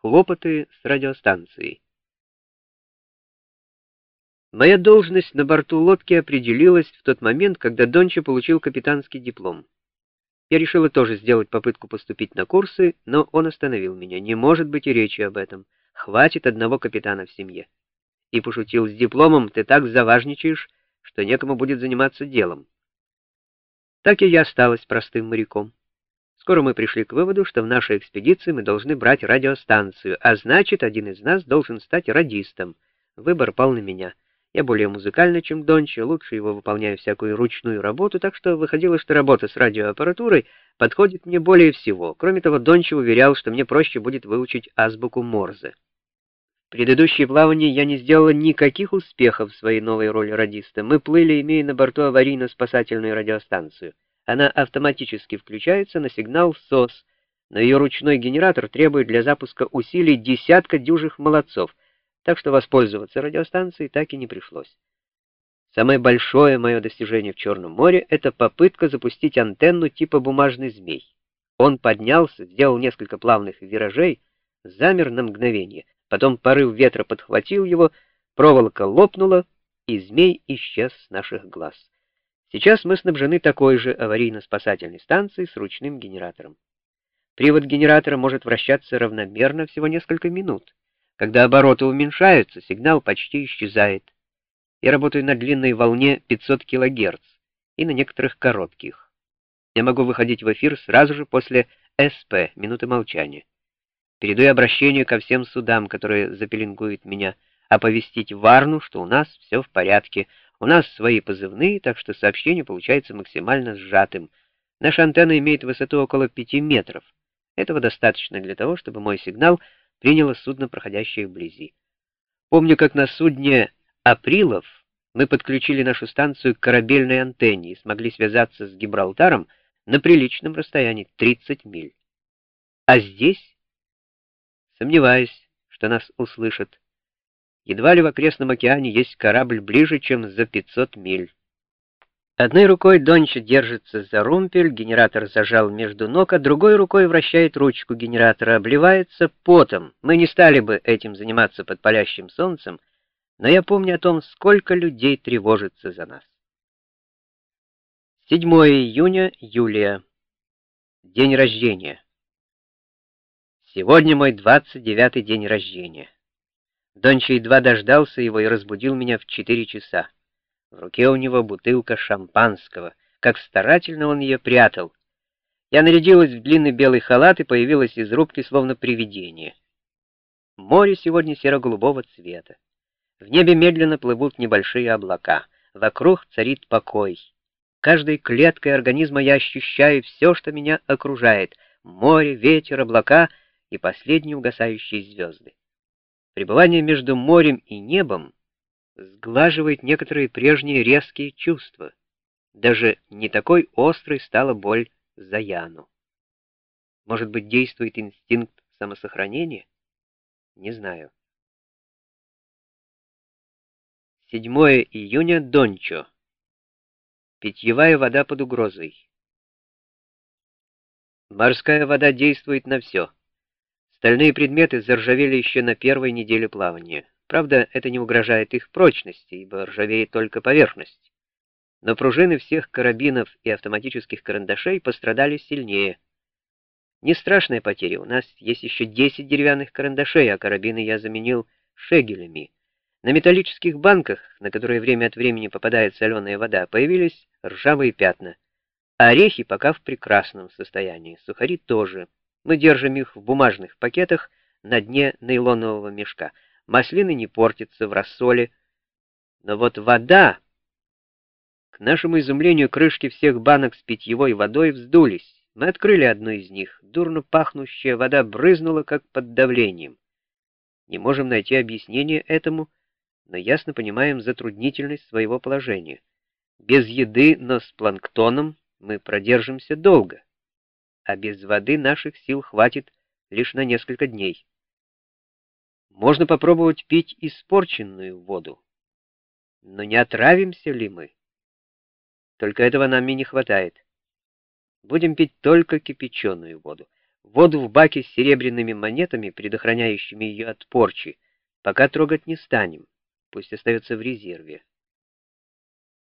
Хлопоты с радиостанцией. Моя должность на борту лодки определилась в тот момент, когда Донча получил капитанский диплом. Я решила тоже сделать попытку поступить на курсы, но он остановил меня. Не может быть и речи об этом. Хватит одного капитана в семье. И пошутил, с дипломом ты так заважничаешь, что некому будет заниматься делом. Так и я осталась простым моряком. Скоро мы пришли к выводу, что в нашей экспедиции мы должны брать радиостанцию, а значит, один из нас должен стать радистом. Выбор пал на меня. Я более музыкальный, чем Донча, лучше его выполняю всякую ручную работу, так что выходило, что работа с радиоаппаратурой подходит мне более всего. Кроме того, Донча уверял, что мне проще будет выучить азбуку Морзе. В предыдущее плавание я не сделала никаких успехов в своей новой роли радиста. Мы плыли, имея на борту аварийно-спасательную радиостанцию. Она автоматически включается на сигнал СОС, но ее ручной генератор требует для запуска усилий десятка дюжих молодцов, так что воспользоваться радиостанцией так и не пришлось. Самое большое мое достижение в Черном море — это попытка запустить антенну типа бумажный змей. Он поднялся, сделал несколько плавных виражей, замер на мгновение, потом порыв ветра подхватил его, проволока лопнула, и змей исчез с наших глаз. Сейчас мы снабжены такой же аварийно-спасательной станцией с ручным генератором. Привод генератора может вращаться равномерно всего несколько минут. Когда обороты уменьшаются, сигнал почти исчезает. Я работаю на длинной волне 500 кГц и на некоторых коротких. Я могу выходить в эфир сразу же после СП, минуты молчания. Передаю обращение ко всем судам, которые запеленгуют меня, оповестить Варну, что у нас все в порядке, у нас свои позывные, так что сообщение получается максимально сжатым. Наша антенна имеет высоту около 5 метров. Этого достаточно для того, чтобы мой сигнал приняло судно, проходящее вблизи. Помню, как на судне «Априлов» мы подключили нашу станцию к корабельной антенне и смогли связаться с Гибралтаром на приличном расстоянии 30 миль. А здесь? Сомневаюсь, что нас услышат. Едва ли в окрестном океане есть корабль ближе, чем за 500 миль. Одной рукой Донча держится за румпель, генератор зажал между ног, а другой рукой вращает ручку генератора, обливается потом. Мы не стали бы этим заниматься под палящим солнцем, но я помню о том, сколько людей тревожится за нас. 7 июня, Юлия. День рождения. Сегодня мой 29-й день рождения. Донча едва дождался его и разбудил меня в четыре часа. В руке у него бутылка шампанского. Как старательно он ее прятал. Я нарядилась в длинный белый халат и появилась из рубки, словно привидение. Море сегодня серо-голубого цвета. В небе медленно плывут небольшие облака. Вокруг царит покой. Каждой клеткой организма я ощущаю все, что меня окружает. Море, ветер, облака и последние угасающие звезды. Пребывание между морем и небом сглаживает некоторые прежние резкие чувства. Даже не такой острой стала боль за Яну. Может быть, действует инстинкт самосохранения? Не знаю. 7 июня, Дончо. Питьевая вода под угрозой. Морская вода действует на все. Стальные предметы заржавели еще на первой неделе плавания. Правда, это не угрожает их прочности, ибо ржавеет только поверхность. Но пружины всех карабинов и автоматических карандашей пострадали сильнее. Не страшная потеря, у нас есть еще 10 деревянных карандашей, а карабины я заменил шегелями. На металлических банках, на которые время от времени попадает соленая вода, появились ржавые пятна. орехи пока в прекрасном состоянии, сухари тоже. Мы держим их в бумажных пакетах на дне нейлонового мешка. Маслины не портятся в рассоле. Но вот вода... К нашему изумлению, крышки всех банок с питьевой водой вздулись. Мы открыли одну из них. Дурно пахнущая вода брызнула, как под давлением. Не можем найти объяснение этому, но ясно понимаем затруднительность своего положения. Без еды, но с планктоном мы продержимся долго а без воды наших сил хватит лишь на несколько дней. Можно попробовать пить испорченную воду. Но не отравимся ли мы? Только этого нам и не хватает. Будем пить только кипяченую воду. Воду в баке с серебряными монетами, предохраняющими ее от порчи, пока трогать не станем. Пусть остается в резерве.